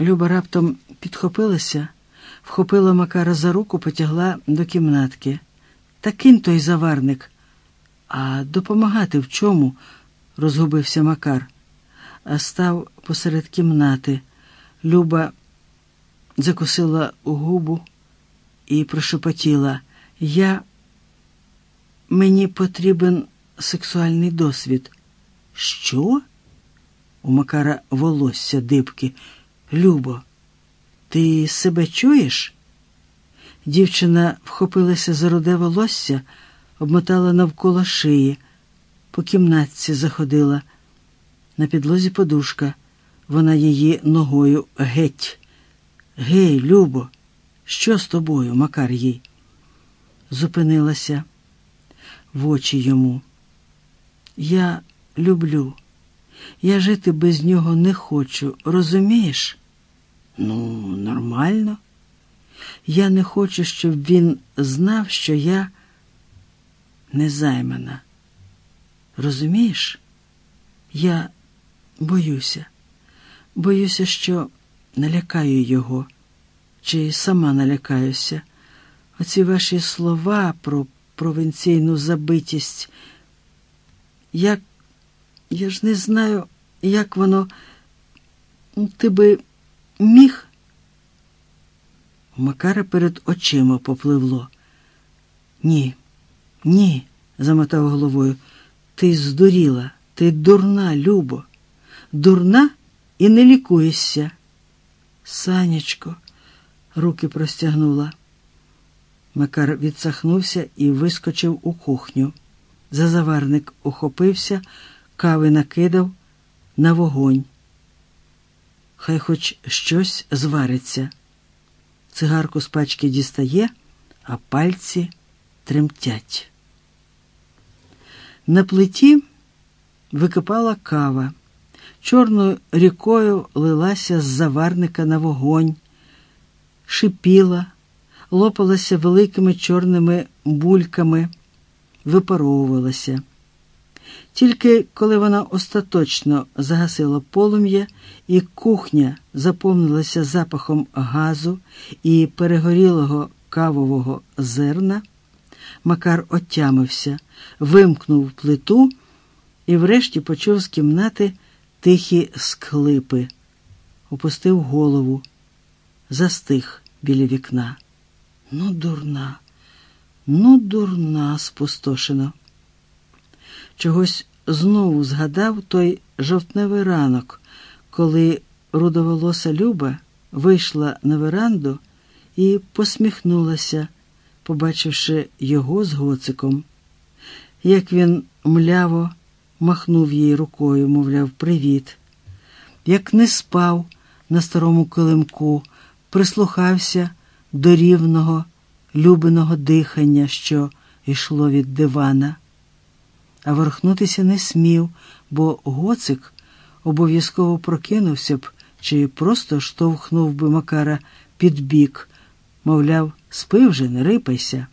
Люба раптом підхопилася, вхопила Макара за руку, потягла до кімнатки. Та кинь той заварник. А допомагати в чому? розгубився Макар, а став посеред кімнати. Люба закусила губу і прошепотіла. Я мені потрібен сексуальний досвід. Що? У Макара волосся дибки. Любо, ти себе чуєш? Дівчина вхопилася за руде волосся, обмотала навколо шиї, по кімнатці заходила. На підлозі подушка, вона її ногою геть. Гей, Любо, що з тобою, Макар їй? Зупинилася в очі йому. Я люблю. Я жити без нього не хочу, розумієш? Ну, нормально. Я не хочу, щоб він знав, що я незаймана. Розумієш? Я боюся, боюся, що налякаю його, чи сама налякаюся. Оці ваші слова про провінційну забитість. Як я ж не знаю, як воно. Ти би міг? Макара перед очима попливло. Ні, ні, замотав головою. Ти здуріла, ти дурна, Любо, дурна і не лікуєшся. Санечко, руки простягнула. Макар відсахнувся і вискочив у кухню. Зазаварник ухопився, кави накидав на вогонь. Хай хоч щось звариться. Цигарку з пачки дістає, а пальці тремтять. На плиті википала кава. Чорною рікою лилася з заварника на вогонь, шипіла, лопалася великими чорними бульками, випаровувалася. Тільки коли вона остаточно загасила полум'я, і кухня заповнилася запахом газу і перегорілого кавового зерна, Макар отямився, вимкнув плиту і врешті почув з кімнати тихі склипи, опустив голову, застиг біля вікна. Ну, дурна, ну, дурна, спустошено. Чогось знову згадав той жовтневий ранок, коли рудоволоса Люба вийшла на веранду і посміхнулася, побачивши його з гоциком. Як він мляво махнув їй рукою, мовляв, привіт, як не спав на старому килимку, прислухався до рівного, любиного дихання, що йшло від дивана а ворухнутися не смів, бо гоцик обов'язково прокинувся б чи просто штовхнув би Макара під бік, мовляв, спи вже, не рипайся.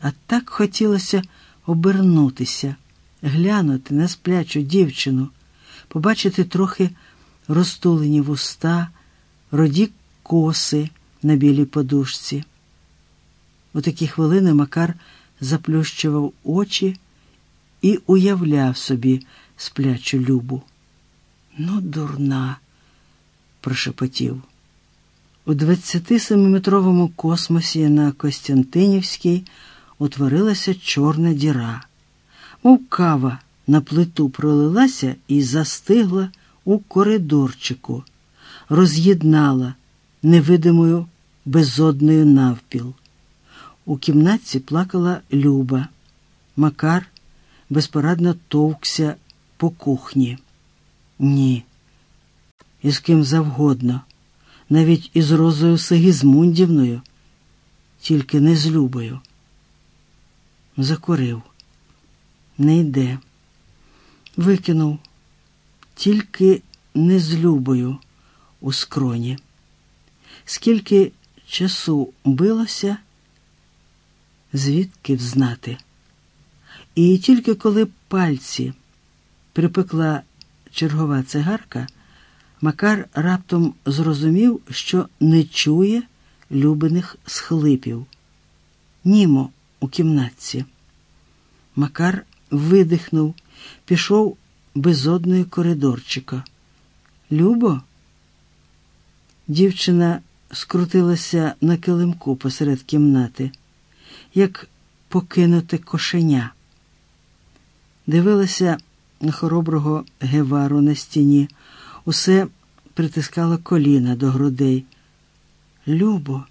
А так хотілося обернутися, глянути на сплячу дівчину, побачити трохи розтулені вуста, роді коси на білій подушці. У такі хвилини Макар заплющував очі і уявляв собі сплячу любу. Ну, дурна, прошепотів. У 27-метровому космосі на Костянтинівській утворилася чорна діра, мов кава на плиту пролилася і застигла у коридорчику, роз'єднала невидимою безодною навпіл. У кімнатці плакала Люба. Макар безпорадно товкся по кухні. Ні, із ким завгодно, навіть із Розою Сигізмундівною, тільки не з Любою. Закурив, не йде, викинув, тільки не з Любою у скроні. Скільки часу билося, звідки взнати? І тільки коли пальці припекла чергова цигарка, Макар раптом зрозумів, що не чує любиних схлипів. Німо у кімнатці. Макар видихнув, пішов без одної коридорчика. Любо? Дівчина скрутилася на килимку посеред кімнати, як покинуте кошеня. Дивилася на хороброго гевару на стіні, усе притискала коліна до грудей. Любо.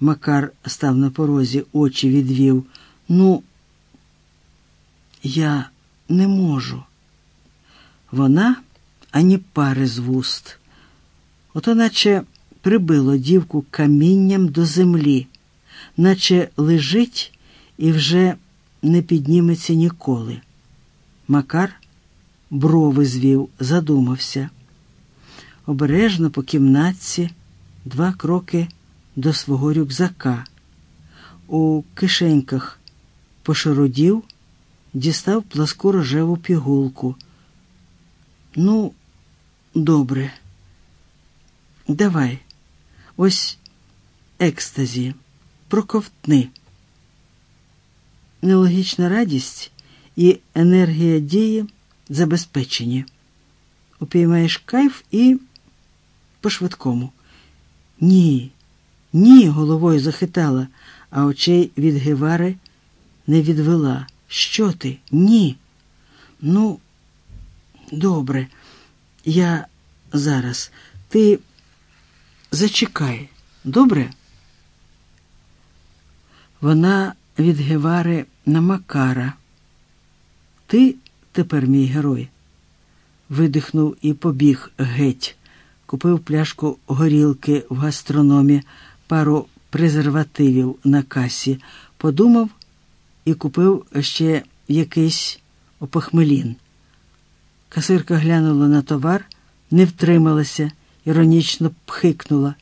Макар став на порозі, очі відвів. Ну, я не можу. Вона ані пари з вуст. Ото наче прибило дівку камінням до землі, наче лежить і вже не підніметься ніколи. Макар брови звів, задумався. Обережно по кімнатці два кроки до свого рюкзака. У кишеньках пошародів, дістав пласку рожеву пігулку. Ну, добре. Давай, ось екстазі, проковтни. Нелогічна радість і енергія дії забезпечені. Упіймаєш кайф і по-швидкому. Ні, ні, головою захитала, а очей від Гевари не відвела. Що ти? Ні. Ну, добре, я зараз. Ти зачекай, добре? Вона від Гевари на Макара. Ти тепер мій герой. Видихнув і побіг геть. Купив пляшку горілки в гастрономі, пару презервативів на касі, подумав і купив ще якийсь опохмелін. Касирка глянула на товар, не втрималася, іронічно пхикнула.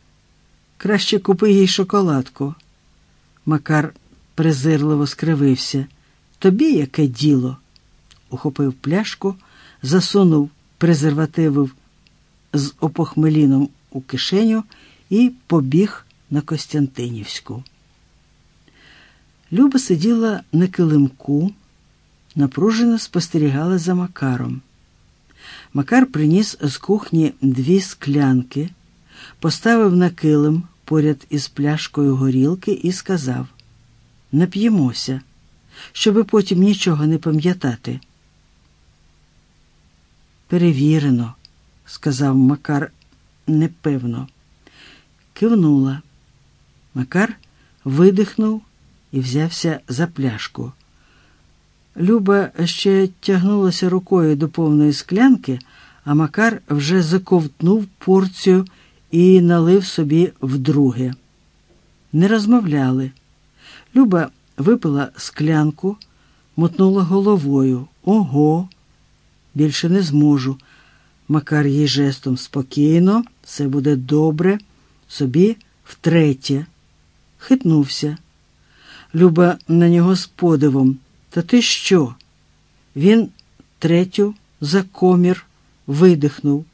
Краще купи їй шоколадку. Макар презирливо скривився. Тобі яке діло? Ухопив пляшку, засунув презервативив з опохмеліном у кишеню і побіг на Костянтинівську. Люба сиділа на килимку, напружено спостерігала за Макаром. Макар приніс з кухні дві склянки, поставив на килим поряд із пляшкою горілки і сказав: Нап'ємося, щоби потім нічого не пам'ятати. Перевірено, сказав Макар непевно. Кивнула. Макар видихнув і взявся за пляшку. Люба ще тягнулася рукою до повної склянки, а Макар вже заковтнув порцію і налив собі вдруге. Не розмовляли. Люба випила склянку, мотнула головою. Ого, більше не зможу. Макар їй жестом спокійно, все буде добре, собі втретє. Хитнувся. Люба на нього з подивом. Та ти що? Він третю за комір видихнув,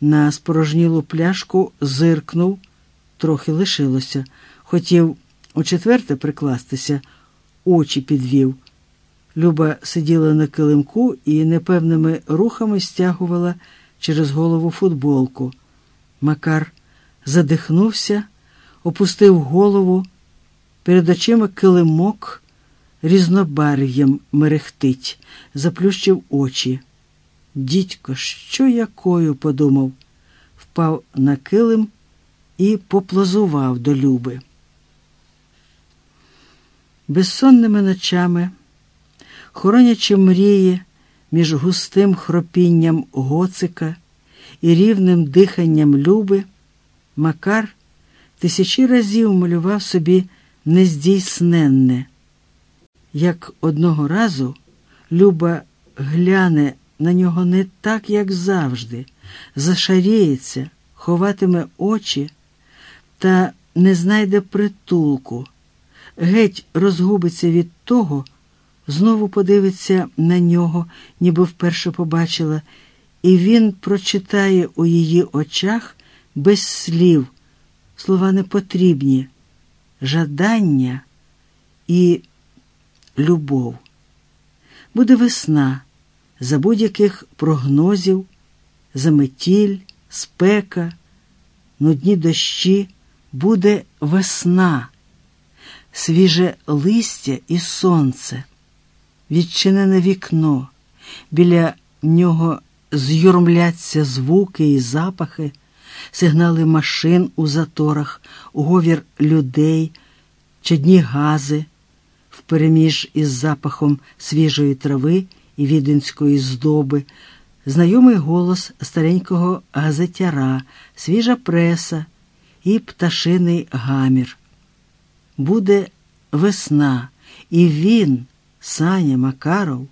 на спорожнілу пляшку зиркнув, трохи лишилося. Хотів у четверте прикластися, очі підвів. Люба сиділа на килимку і непевними рухами стягувала через голову футболку. Макар задихнувся, опустив голову, перед очима килимок різнобарв'ям мерехтить, заплющив очі. Дідько, що якою, подумав, впав на килим і поплазував до Люби. Безсонними ночами, хоронячи мрії між густим хропінням гоцика і рівним диханням Люби, Макар тисячі разів малював собі нездійсненне. Як одного разу Люба гляне на нього не так, як завжди, зашаріється, ховатиме очі та не знайде притулку, геть розгубиться від того, знову подивиться на нього, ніби вперше побачила, і він прочитає у її очах без слів, слова непотрібні, жадання і любов. Буде весна за будь-яких прогнозів, заметіль, спека, нудні дощі, буде весна, свіже листя і сонце, відчинене вікно, біля нього з'юрмляться звуки і запахи, сигнали машин у заторах, уговір людей, чадні гази, впереміж із запахом свіжої трави і віденської здоби, знайомий голос старенького газетяра, свіжа преса і пташиний гамір. Буде весна, і він, Саня Макаров,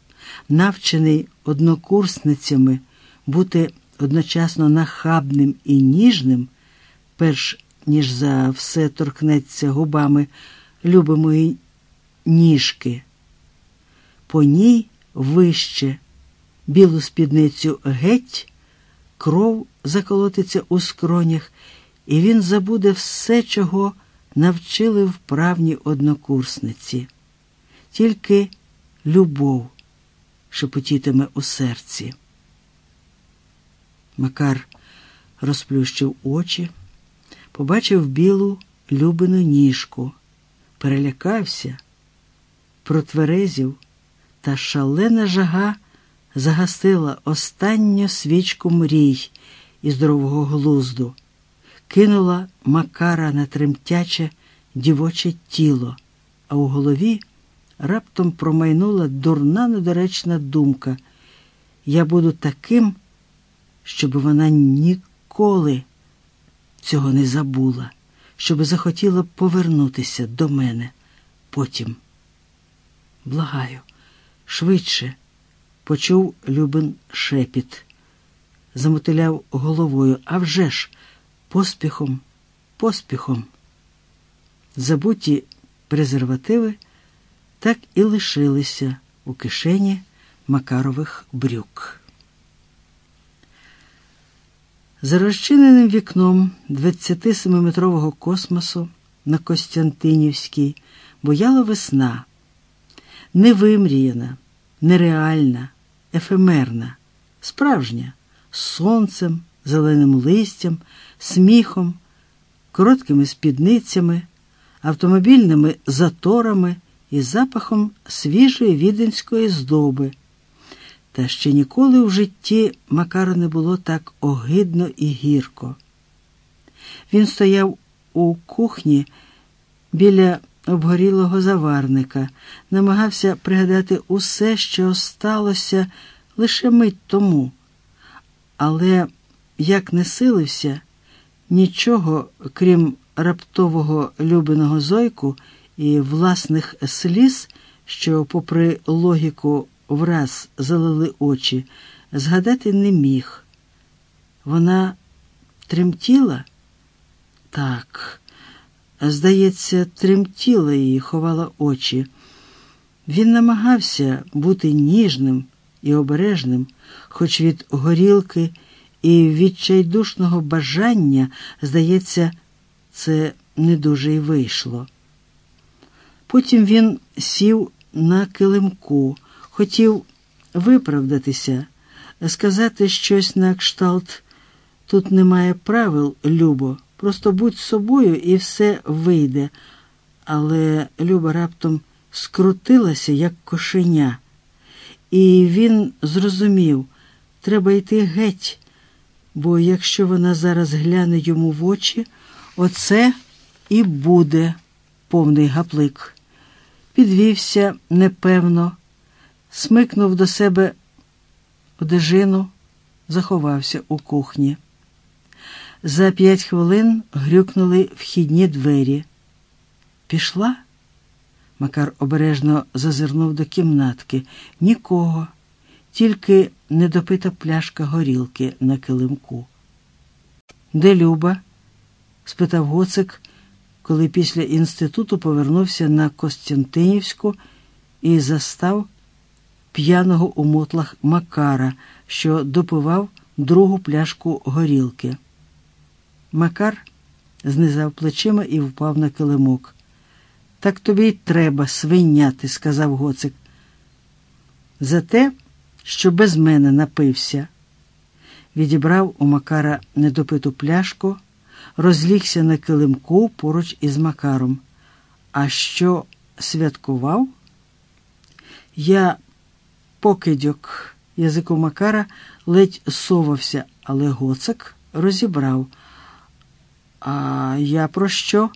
навчений однокурсницями бути одночасно нахабним і ніжним, перш ніж за все торкнеться губами любимої ніжки. По ній вище, білу спідницю геть, кров заколотиться у скронях, і він забуде все, чого навчили вправні однокурсниці. Тільки любов шепотітиме у серці. Макар розплющив очі, побачив білу любину ніжку, перелякався, протверезів, та шалена жага загасила останню свічку мрій і здорового глузду, кинула Макара на тремтяче дівоче тіло, а у голові раптом промайнула дурна недоречна думка. Я буду таким, щоб вона ніколи цього не забула, щоб захотіла повернутися до мене потім. Благаю, швидше почув Любин шепіт, замотиляв головою, а вже ж, поспіхом, поспіхом. Забуті презервативи так і лишилися у кишені Макарових брюк. За розчиненим вікном 27-метрового космосу на Костянтинівській бояла весна, невимріяна, нереальна, ефемерна, справжня, з сонцем, зеленим листям, сміхом, короткими спідницями, автомобільними заторами і запахом свіжої віденської здоби. Та ще ніколи в житті Макару не було так огидно і гірко. Він стояв у кухні біля обгорілого заварника, намагався пригадати усе, що сталося лише мить тому, але як не силився, нічого, крім раптового любиного зойку і власних сліз, що, попри логіку, враз залили очі, згадати не міг. Вона тремтіла? Так, здається, тремтіла і ховала очі. Він намагався бути ніжним і обережним, хоч від горілки і відчайдушного бажання, здається, це не дуже й вийшло. Потім він сів на килимку, хотів виправдатися, сказати щось на кшталт. Тут немає правил, Любо, просто будь собою і все вийде. Але Люба раптом скрутилася, як кошеня, і він зрозумів, треба йти геть, бо якщо вона зараз гляне йому в очі, оце і буде повний гаплик підвівся непевно, смикнув до себе одежину, заховався у кухні. За п'ять хвилин грюкнули вхідні двері. Пішла? Макар обережно зазирнув до кімнатки. Нікого, тільки недопита пляшка горілки на килимку. Де Люба? спитав гоцик, коли після інституту повернувся на Костянтинівську і застав п'яного у мотлах Макара, що допивав другу пляшку горілки. Макар знизав плечима і впав на килимок. Так тобі й треба свиняти, сказав гоцик. За те, що без мене напився. Відібрав у Макара недопиту пляшку, розлігся на килимку поруч із Макаром. А що святкував? Я покидьок язику Макара ледь совався, але гоцик розібрав. А я про що?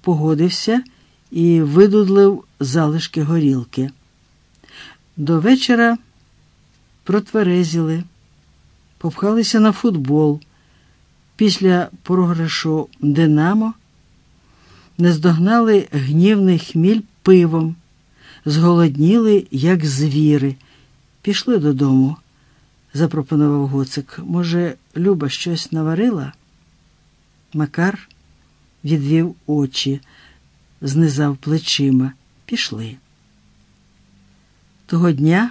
Погодився і видудлив залишки горілки. До вечора протверезіли, попхалися на футбол. Після програшу Динамо наздогнали гнівний хміль пивом, зголодніли, як звіри. Пішли додому, запропонував гоцик. Може, Люба щось наварила? Макар відвів очі, знизав плечима. Пішли. Того дня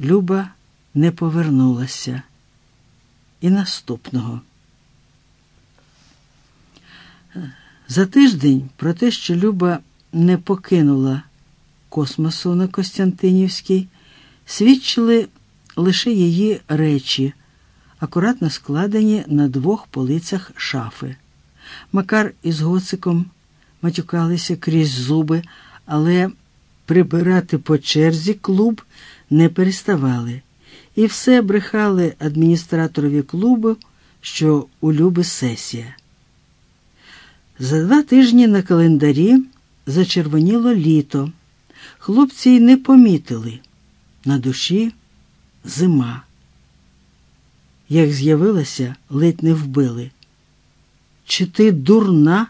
Люба не повернулася. І наступного. За тиждень про те, що Люба не покинула космосу на Костянтинівській, свідчили лише її речі, акуратно складені на двох полицях шафи. Макар із гоциком матюкалися крізь зуби, але прибирати по черзі клуб не переставали, і все брехали адміністраторові клубу, що у Люби сесія. За два тижні на календарі зачервоніло літо. Хлопці й не помітили. На душі зима. Як з'явилася, ледь не вбили. Чи ти дурна?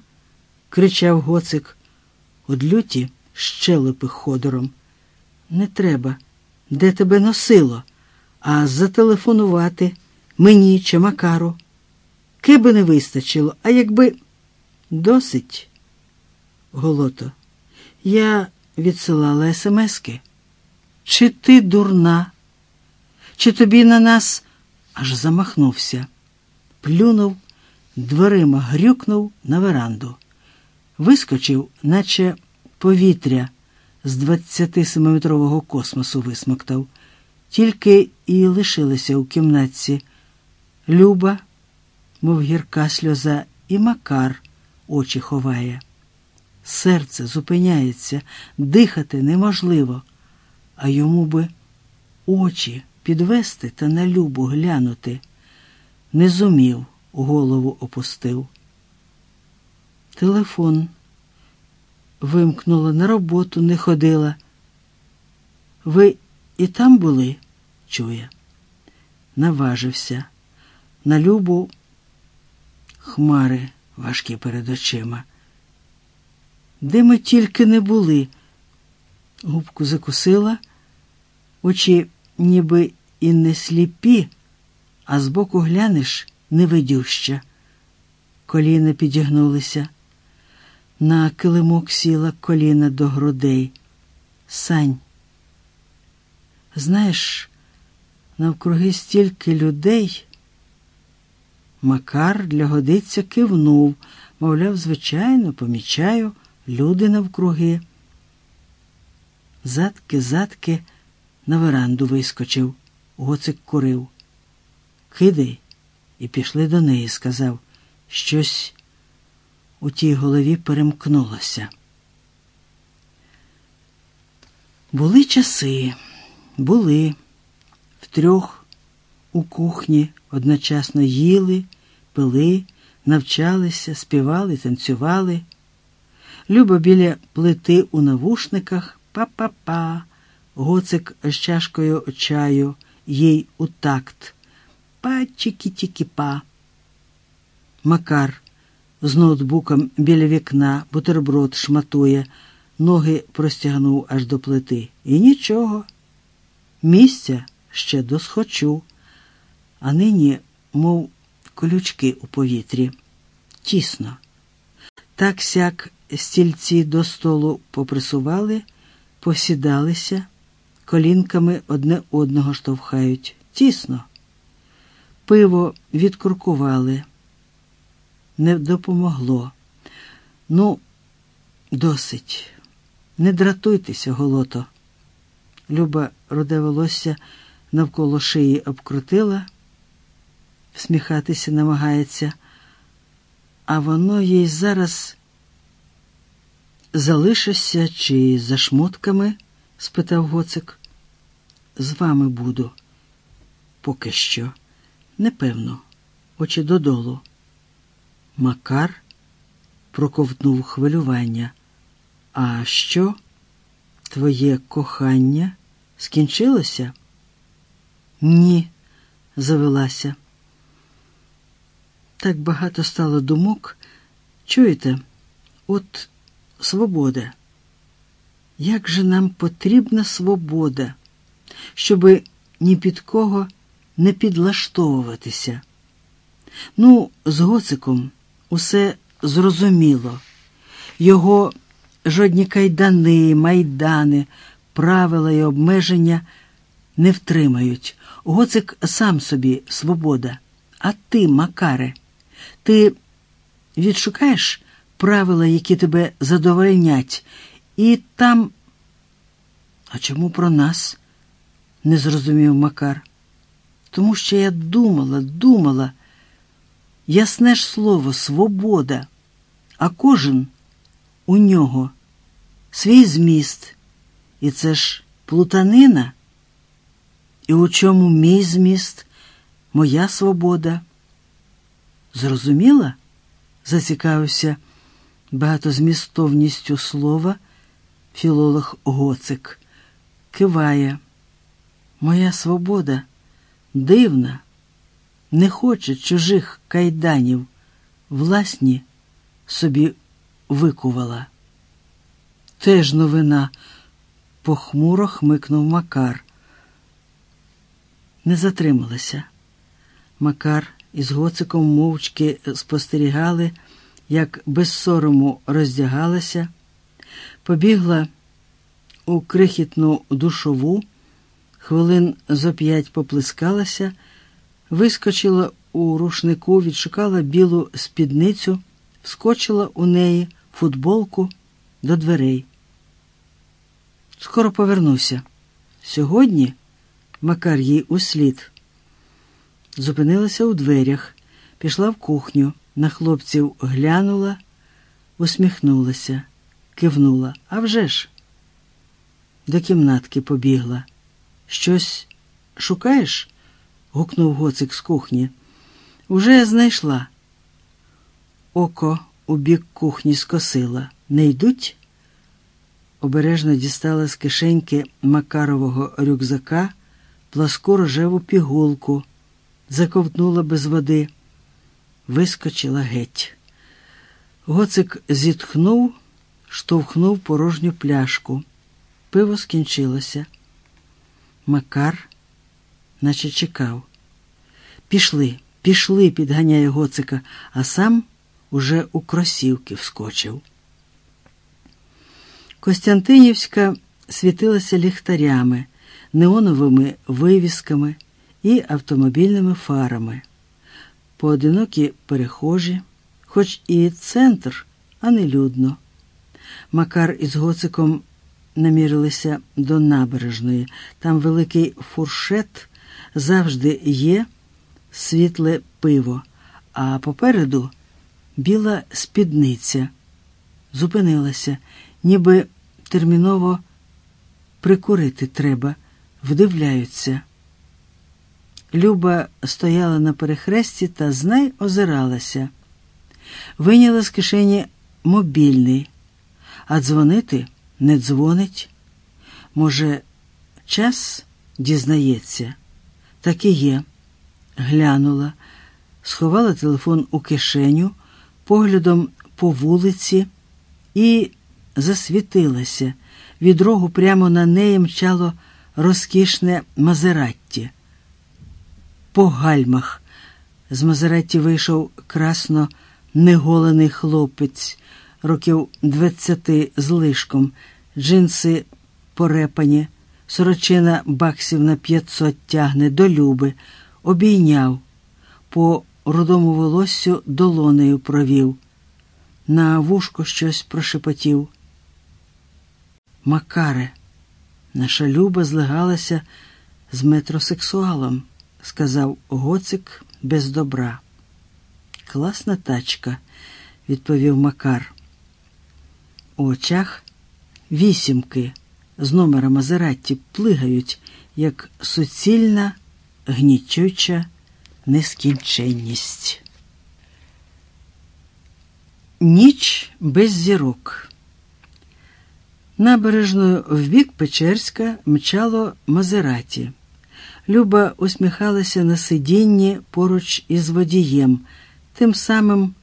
кричав гоцик. Од люті щелепи ходором. Не треба. Де тебе носило? А зателефонувати мені чи Макару. Киби не вистачило, а якби. Досить, голото. Я відсилала смски. Чи ти дурна? Чи тобі на нас аж замахнувся, плюнув, дверима грюкнув на веранду, вискочив, наче повітря з 27-метрового космосу висмоктав, тільки і лишилися у кімнатці Люба, мов гірка сльоза, і Макар очі ховає. Серце зупиняється, дихати неможливо, а йому би очі підвести та на любу глянути. Не зумів, голову опустив. Телефон вимкнула, на роботу не ходила. Ви і там були? Чує. Наважився. На любу хмари важкі перед очима. Де ми тільки не були? Губку закусила, очі ніби і не сліпі, а збоку глянеш невидюща. Коліна підігнулися. На килимок сіла коліна до грудей. Сань. Знаєш, навкруги стільки людей. Макар для годиця кивнув, мовляв, звичайно, помічаю, люди навкруги. Задки, задки на веранду вискочив, гоцик курив. Кидай, і пішли до неї, сказав. Щось у тій голові перемкнулося. Були часи, були втрьох у кухні одночасно їли, пили, навчалися, співали, танцювали. Люба біля плити у навушниках па-па-па, гоцик з чашкою чаю, їй у такт. Па-чікі-тікі-па. Макар з ноутбуком біля вікна, бутерброд шматує, ноги простягнув аж до плити. І нічого. Місця ще досхочу, а нині, мов колючки у повітрі. Тісно. Так сяк стільці до столу поприсували, посідалися, колінками одне одного штовхають. Тісно. Пиво відкуркували. Не допомогло. Ну, досить. Не дратуйтеся, голото. Люба руде волосся навколо шиї обкрутила, всміхатися намагається, а воно їй зараз залишишся чи за шмотками? спитав гоцик. З вами буду. Поки що. Непевно, очі додолу. Макар проковтнув хвилювання. А що? Твоє кохання скінчилося? Ні, завелася. Так багато стало думок. Чуєте, от свобода. Як же нам потрібна свобода, щоби ні під кого не підлаштовуватися? Ну, з гоциком усе зрозуміло. Його жодні кайдани, майдани, правила і обмеження не втримають. Гоцик сам собі свобода. А ти, Макаре, ти відшукаєш правила, які тебе задовольнять, і там. А чому про нас? не зрозумів Макар. Тому що я думала, думала. Ясне ж слово, свобода, а кожен у нього свій зміст. І це ж плутанина. І у чому мій зміст, моя свобода? Зрозуміла? зацікавився багатозмістовністю слова філолог Гоцик. Киває. Моя свобода дивна, не хоче чужих кайданів, власні собі викувала. Теж новина, похмуро хмикнув Макар. Не затрималася. Макар із гоциком мовчки спостерігали, як без сорому роздягалася, побігла у крихітну душову, хвилин зо п'ять поплескалася, вискочила у рушнику, відшукала білу спідницю, вскочила у неї футболку до дверей. Скоро повернуся. Сьогодні Макар їй услід. Зупинилася у дверях, пішла в кухню, на хлопців глянула, усміхнулася, кивнула. «А вже ж!» До кімнатки побігла. Щось шукаєш? гукнув гоцик з кухні. Уже знайшла. Око у бік кухні скосила. Не йдуть? Обережно дістала з кишеньки Макарового рюкзака пласку рожеву пігулку, заковтнула без води, вискочила геть. Гоцик зітхнув, штовхнув порожню пляшку. Пиво скінчилося. Макар, наче чекав. Пішли, пішли, підганяє гоцика, а сам уже у кросівки вскочив. Костянтинівська світилася ліхтарями, неоновими вивісками і автомобільними фарами. Поодинокі перехожі, хоч і центр, а не людно. Макар із гоциком намірилися до набережної. Там великий фуршет завжди є світле пиво, а попереду біла спідниця. Зупинилася, ніби терміново прикурити треба, вдивляються. Люба стояла на перехресті та знай озиралася. Виняла з кишені мобільний, а дзвонити не дзвонить. Може, час дізнається, так і є. Глянула, сховала телефон у кишеню, поглядом по вулиці і засвітилася. Від рогу прямо на неї мчало розкішне Мазератті. По гальмах з Мазератті вийшов красно неголений хлопець, років двадцяти з лишком, джинси порепані, сорочина баксів на п'ятсот тягне до люби, обійняв, по рудому волоссю долонею провів, на вушко щось прошепотів. Макаре, наша люба злигалася з метросексуалом, сказав гоцик без добра. Класна тачка, відповів Макар. У очах вісімки з номера Мазератті плигають, як суцільна, гнітюча нескінченність. Ніч без зірок. Набережною в бік Печерська мчало Мазераті. Люба усміхалася на сидінні поруч із водієм, тим самим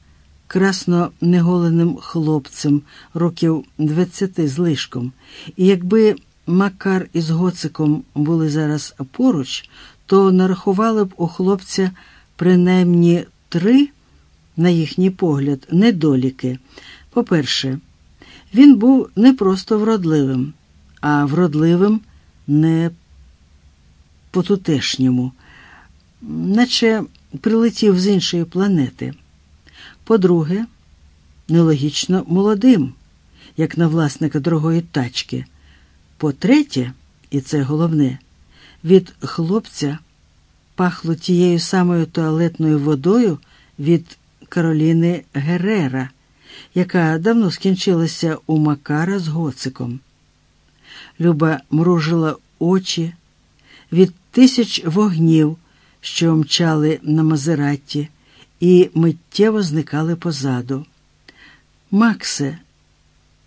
красно неголеним хлопцем, років двадцяти з лишком. І якби Макар із Гоциком були зараз поруч, то нарахували б у хлопця принаймні три, на їхній погляд, недоліки. По-перше, він був не просто вродливим, а вродливим не по-тутешньому, наче прилетів з іншої планети. По-друге, нелогічно молодим, як на власника дорогої тачки. По-третє, і це головне, від хлопця пахло тією самою туалетною водою від Кароліни Герера, яка давно скінчилася у Макара з гоциком. Люба мружила очі від тисяч вогнів, що мчали на Мазератті, і миттєво зникали позаду. Максе,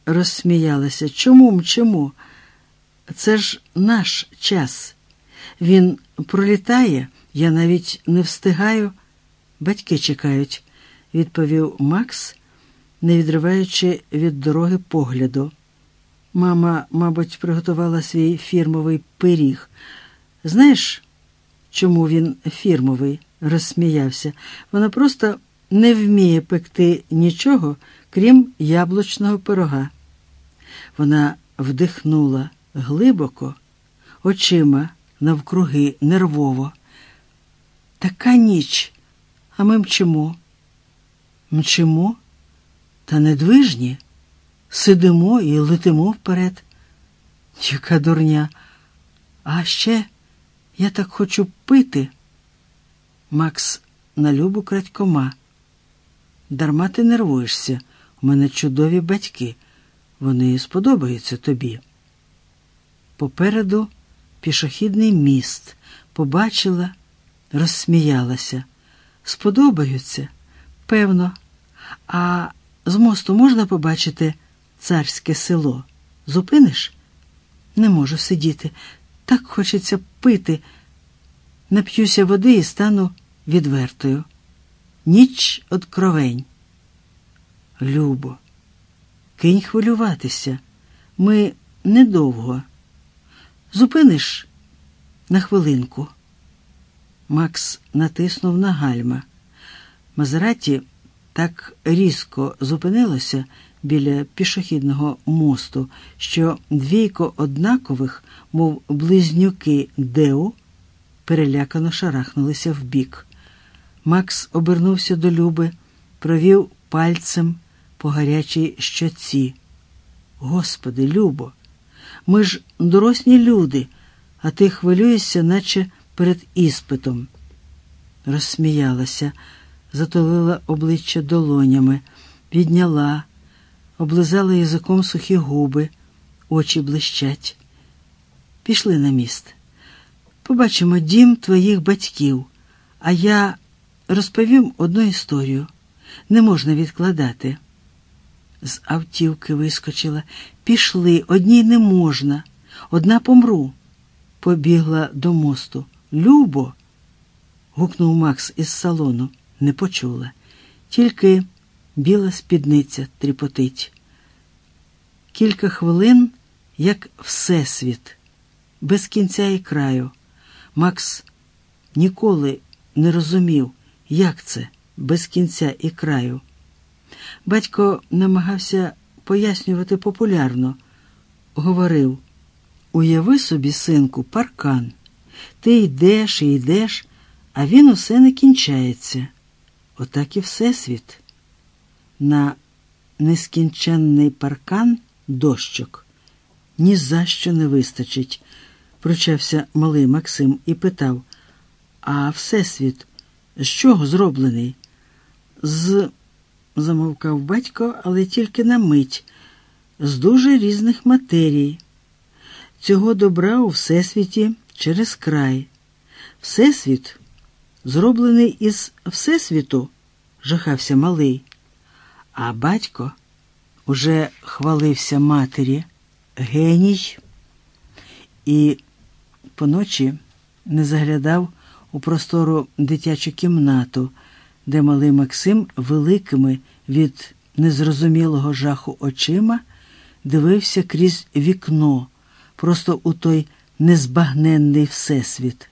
розсміялася, чому мчимо? Це ж наш час. Він пролітає, я навіть не встигаю. Батьки чекають, відповів Макс, не відриваючи від дороги погляду. Мама, мабуть, приготувала свій фірмовий пиріг. Знаєш, чому він фірмовий? розсміявся. Вона просто не вміє пекти нічого, крім яблучного пирога. Вона вдихнула глибоко, очима навкруги нервово. Така ніч, а ми мчимо. Мчимо, та недвижні, сидимо і летимо вперед. Яка дурня. А ще я так хочу пити. Макс на любу крадькома. Дарма ти нервуєшся. У мене чудові батьки. Вони сподобаються тобі. Попереду пішохідний міст побачила, розсміялася. Сподобаються, певно. А з мосту можна побачити царське село. Зупиниш? Не можу сидіти. Так хочеться пити. Нап'юся води і стану відвертою. Ніч откровень. Любо, кинь хвилюватися. Ми недовго. Зупиниш на хвилинку. Макс натиснув на гальма. Мазераті так різко зупинилося біля пішохідного мосту, що двійко однакових, мов близнюки Деу, перелякано шарахнулися вбік. Макс обернувся до Люби, провів пальцем по гарячій щоці. Господи, Любо, ми ж дорослі люди, а ти хвилюєшся, наче перед іспитом. Розсміялася, затулила обличчя долонями, підняла, облизала язиком сухі губи, очі блищать. Пішли на міст. Побачимо дім твоїх батьків, а я розповім одну історію. Не можна відкладати. З автівки вискочила. Пішли, одній не можна, одна помру. Побігла до мосту. Любо. гукнув Макс із салону. Не почула. Тільки біла спідниця тріпотить. Кілька хвилин, як всесвіт, без кінця і краю. Макс ніколи не розумів, як це без кінця і краю. Батько намагався пояснювати популярно, говорив: Уяви собі, синку, паркан. Ти йдеш і йдеш, А він усе не кінчається. Отак і Всесвіт. На нескінченний паркан дощок ні за що не вистачить, пручався малий Максим і питав, а Всесвіт з чого зроблений? З, замовкав батько, але тільки на мить, з дуже різних матерій. Цього добра у Всесвіті через край. Всесвіт зроблений із Всесвіту, жахався малий, а батько уже хвалився матері, геній, і поночі не заглядав у простору дитячу кімнату, де малий Максим великими від незрозумілого жаху очима дивився крізь вікно, просто у той незбагненний всесвіт.